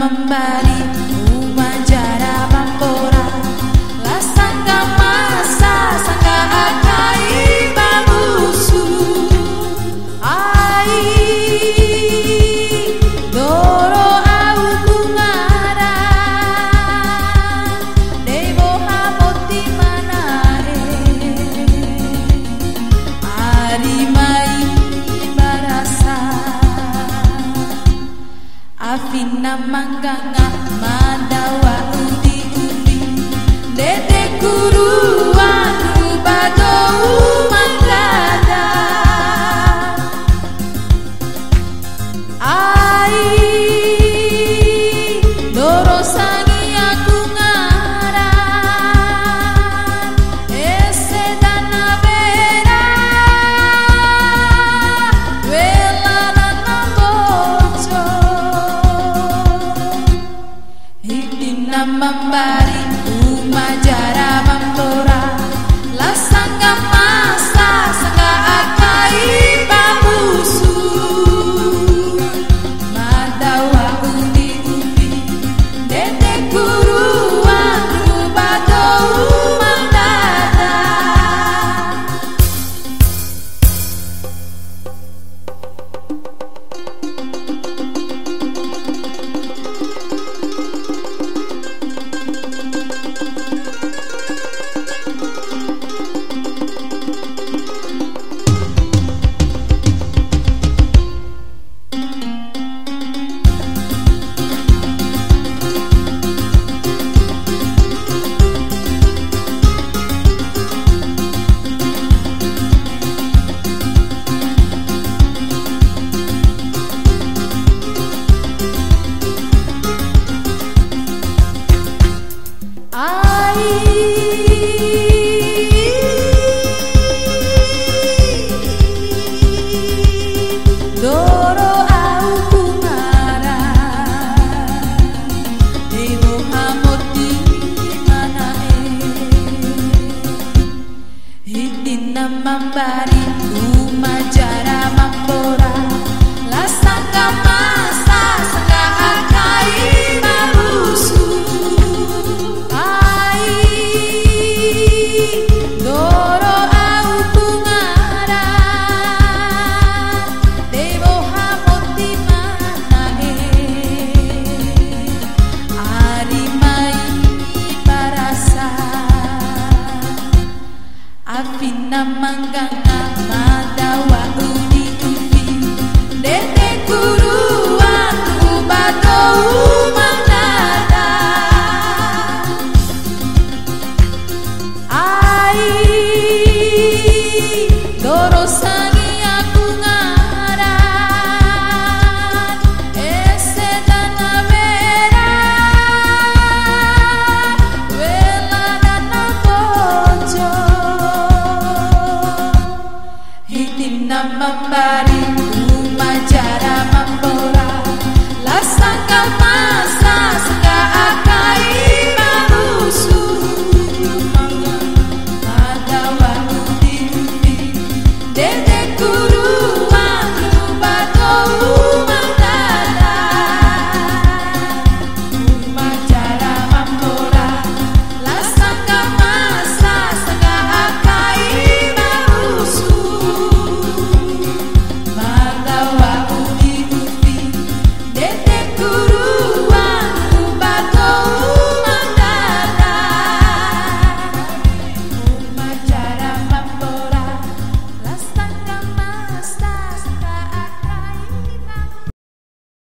Membalik pinamangkanga madawa undi-undi dede guru somebody. Afina manggang amadawa uni uni Dede my body